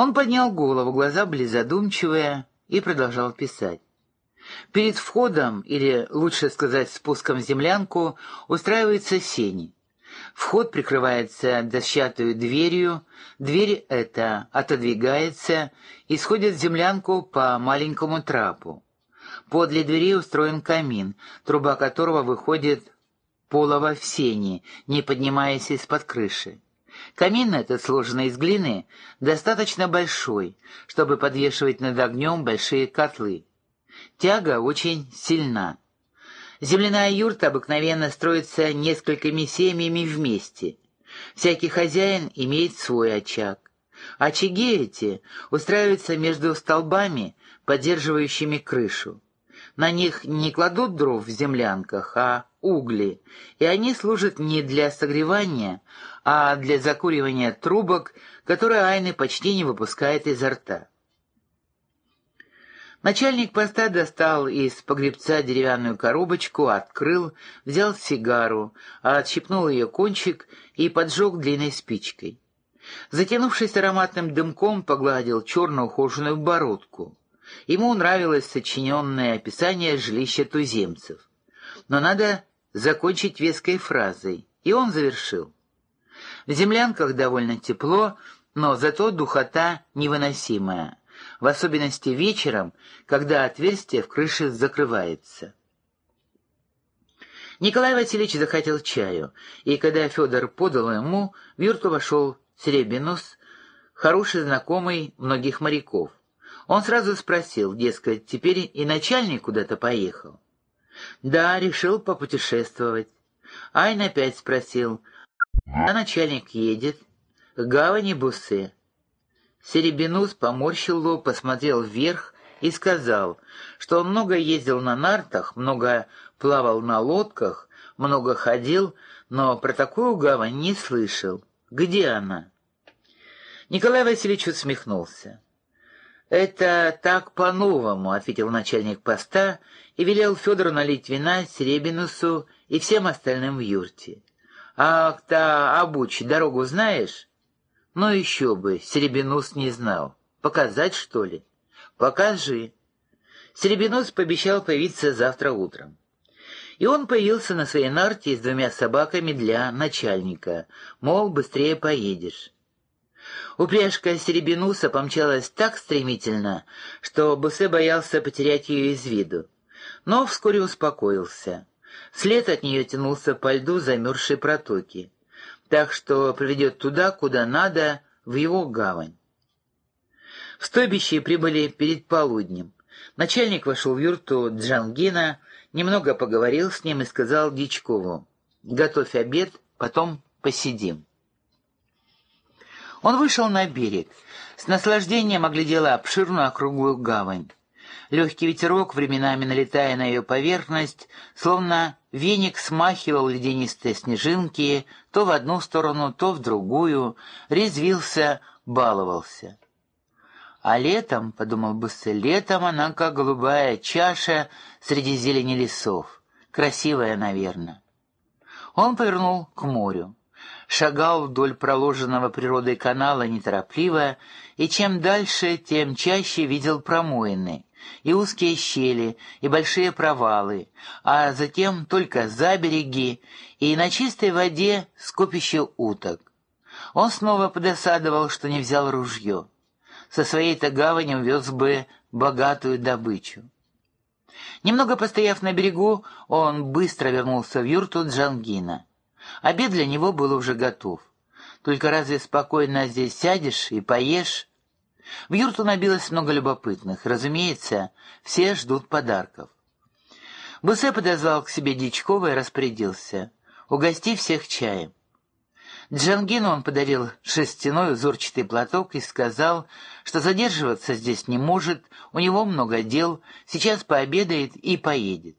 Он поднял голову, глаза были задумчивые, и продолжал писать. Перед входом, или лучше сказать спуском в землянку, устраивается сени. Вход прикрывается дощатой дверью, дверь эта отодвигается и сходит в землянку по маленькому трапу. Подле двери устроен камин, труба которого выходит полого в сени, не поднимаясь из-под крыши. Камин этот, сложенный из глины, достаточно большой, чтобы подвешивать над огнем большие котлы. Тяга очень сильна. Земляная юрта обыкновенно строится несколькими семьями вместе. Всякий хозяин имеет свой очаг. Очаги эти устраиваются между столбами, поддерживающими крышу. На них не кладут дров в землянках, а угли, и они служат не для согревания, а для закуривания трубок, которые Айны почти не выпускает изо рта. Начальник поста достал из погребца деревянную коробочку, открыл, взял сигару, отщипнул ее кончик и поджег длинной спичкой. Затянувшись ароматным дымком, погладил черную ухоженную бородку. Ему нравилось сочиненное описание жилища туземцев. Но надо закончить веской фразой, и он завершил. В землянках довольно тепло, но зато духота невыносимая в особенности вечером, когда отверстие в крыше закрывается. Николай Васильевич захотел чаю, и когда Федор подал ему, в юрту вошел Серебинус, хороший знакомый многих моряков. Он сразу спросил, дескать, теперь и начальник куда-то поехал. Да, решил попутешествовать. Айн опять спросил, а начальник едет? К гавани Бусы. Серебинус поморщил лоб, посмотрел вверх и сказал, что он много ездил на нартах, много плавал на лодках, много ходил, но про такую гавань не слышал. Где она? Николай Васильевич усмехнулся. «Это так по-новому», — ответил начальник поста и велел Федору налить вина Серебинусу и всем остальным в юрте. «Ах, та, Абуч, дорогу знаешь?» Но еще бы, Серебинус не знал. Показать, что ли? Покажи. Серебинус пообещал появиться завтра утром. И он появился на своей нарте с двумя собаками для начальника, мол, быстрее поедешь. Упряжка Серебинуса помчалась так стремительно, что Бусе боялся потерять ее из виду. Но вскоре успокоился. След от нее тянулся по льду замерзшей протоки так что приведет туда, куда надо, в его гавань. В стойбище прибыли перед полуднем. Начальник вошел в юрту Джангина, немного поговорил с ним и сказал Дичкову, «Готовь обед, потом посидим». Он вышел на берег, с наслаждением оглядела обширную округлую гавань. Легкий ветерок, временами налетая на ее поверхность, словно веник смахивал ледянистые снежинки то в одну сторону, то в другую, резвился, баловался. А летом, — подумал Буссе, — летом она как голубая чаша среди зелени лесов. Красивая, наверное. Он повернул к морю. Шагал вдоль проложенного природой канала неторопливо, и чем дальше, тем чаще видел промоины — и узкие щели, и большие провалы, а затем только забереги, и на чистой воде скопище уток. Он снова подосадовал, что не взял ружье. Со своей-то гаванью вез бы богатую добычу. Немного постояв на берегу, он быстро вернулся в юрту Джангина. Обед для него был уже готов. Только разве спокойно здесь сядешь и поешь, в юрту набилось много любопытных. Разумеется, все ждут подарков. Бусе подозвал к себе Дичкова и распорядился. «Угости всех чаем». Джангину он подарил шерстяной узорчатый платок и сказал, что задерживаться здесь не может, у него много дел, сейчас пообедает и поедет.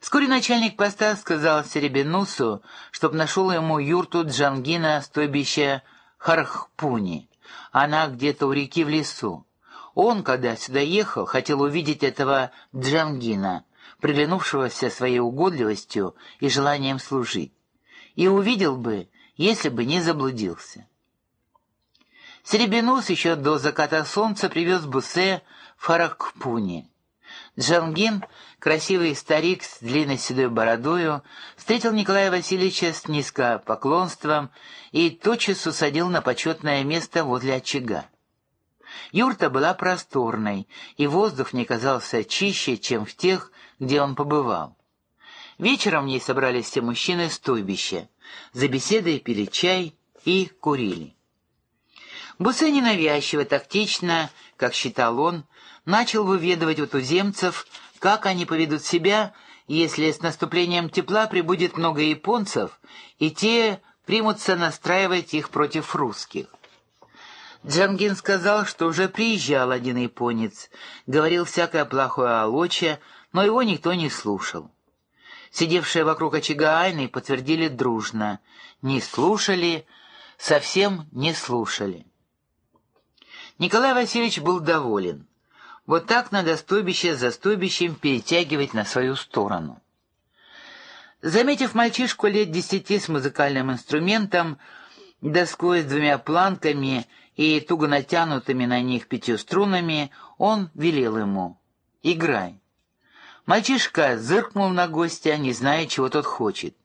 Вскоре начальник поста сказал Серебенусу, чтоб нашел ему юрту Джангина стойбища Хархпуни. Она где-то у реки в лесу. Он, когда сюда ехал, хотел увидеть этого Джангина, приглянувшегося своей угодливостью и желанием служить. И увидел бы, если бы не заблудился. Серебенус еще до заката солнца привез Бусе в Харакпуни. Джангин, красивый старик с длинной седой бородою, встретил Николая Васильевича с низкопоклонством и тотчас усадил на почетное место возле очага. Юрта была просторной, и воздух мне казался чище, чем в тех, где он побывал. Вечером в ней собрались все мужчины стойбища, за беседой пили чай и курили. Бусе ненавязчиво, тактично, как считал он, начал выведывать у туземцев, как они поведут себя, если с наступлением тепла прибудет много японцев, и те примутся настраивать их против русских. Джангин сказал, что уже приезжал один японец, говорил всякое плохое о Лоче, но его никто не слушал. Сидевшие вокруг очага Айны подтвердили дружно. Не слушали, совсем не слушали. Николай Васильевич был доволен. Вот так надо стойбище за стойбищем перетягивать на свою сторону. Заметив мальчишку лет десяти с музыкальным инструментом, доской с двумя планками и туго натянутыми на них пятью струнами, он велел ему «Играй». Мальчишка зыркнул на гостя, не зная, чего тот хочет.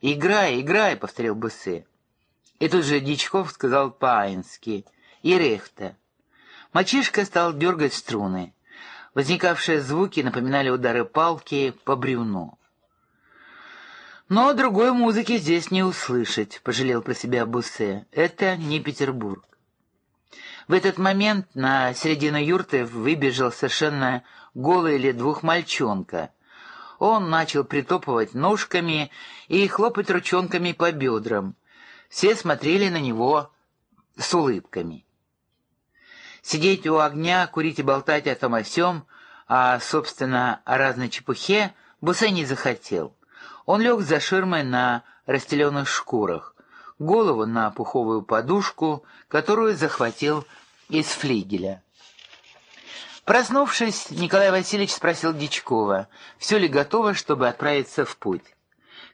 «Играй, играй», — повторил Буссе. И тут же Дичков сказал по-аински — и рехта. Мальчишка стал дергать струны. Возникавшие звуки напоминали удары палки по бревну. «Но другой музыки здесь не услышать», — пожалел про себя Буссе. «Это не Петербург». В этот момент на середину юрты выбежал совершенно голый или двух мальчонка. Он начал притопывать ножками и хлопать ручонками по бедрам. Все смотрели на него с улыбками. Сидеть у огня, курить и болтать о том о сём, а, собственно, о разной чепухе, Бусе не захотел. Он лег за ширмой на расстеленных шкурах, голову на пуховую подушку, которую захватил из флигеля. Проснувшись, Николай Васильевич спросил Дичкова, все ли готово, чтобы отправиться в путь.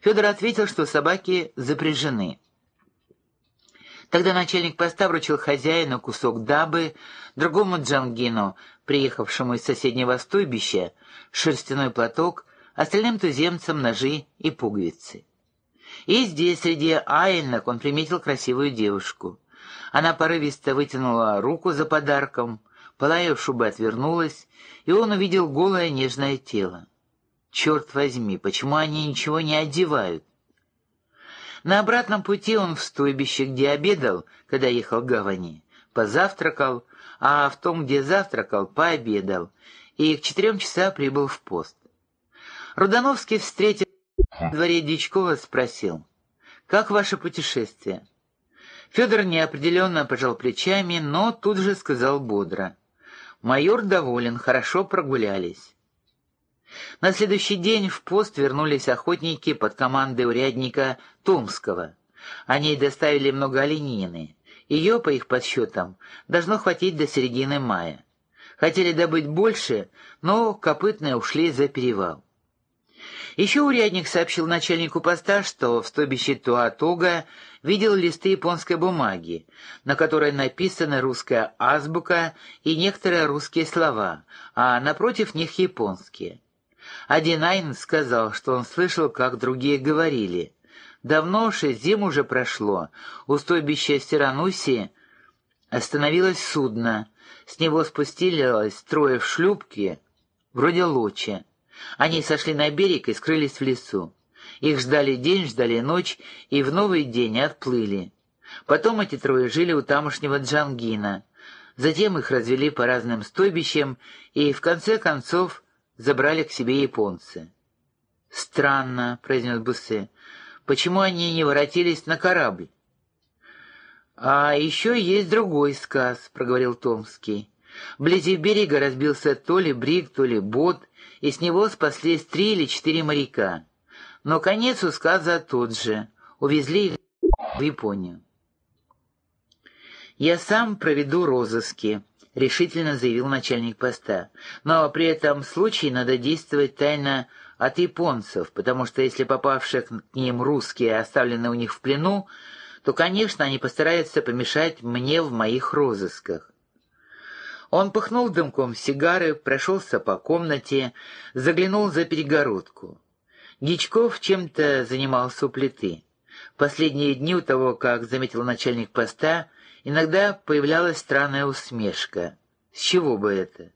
Федор ответил, что собаки запряжены. Тогда начальник поста вручил хозяину кусок дабы, другому джангину, приехавшему из соседнего стойбища, шерстяной платок, остальным туземцам ножи и пуговицы. И здесь, среди айнок, он приметил красивую девушку. Она порывисто вытянула руку за подарком, полая шубы отвернулась, и он увидел голое нежное тело. Черт возьми, почему они ничего не одевают? На обратном пути он в стойбище, где обедал, когда ехал к гавани, позавтракал, а в том, где завтракал, пообедал, и к четырем часам прибыл в пост. Рудановский встретил в дворе Дичкова, спросил, «Как ваше путешествие?» Федор неопределенно пожал плечами, но тут же сказал бодро, «Майор доволен, хорошо прогулялись». На следующий день в пост вернулись охотники под командой урядника Томского. Они доставили много оленины. Ее, по их подсчетам, должно хватить до середины мая. Хотели добыть больше, но копытные ушли за перевал. Еще урядник сообщил начальнику поста, что в стойбище Туатога видел листы японской бумаги, на которой написана русская азбука и некоторые русские слова, а напротив них японские. Один Айн сказал, что он слышал, как другие говорили. Давно уж зим уже прошло, у стойбища Стирануси остановилось судно, с него спустились трое в шлюпке, вроде лочи. Они сошли на берег и скрылись в лесу. Их ждали день, ждали ночь, и в новый день отплыли. Потом эти трое жили у тамошнего Джангина. Затем их развели по разным стойбищам, и в конце концов забрали к себе японцы. «Странно», — произнес Буссе, — «почему они не воротились на корабль?» «А еще есть другой сказ», — проговорил Томский. Вблизи берега разбился то ли брик, то ли бот, и с него спаслись три или четыре моряка. Но конец у сказа тот же. Увезли их в Японию. «Я сам проведу розыски», — решительно заявил начальник поста. «Но при этом случае надо действовать тайно от японцев, потому что если попавшие к ним русские оставлены у них в плену, то, конечно, они постараются помешать мне в моих розысках. Он пыхнул дымком сигары, прошелся по комнате, заглянул за перегородку. Гичков чем-то занимался у плиты. Последние дни у того, как заметил начальник поста, иногда появлялась странная усмешка. С чего бы это?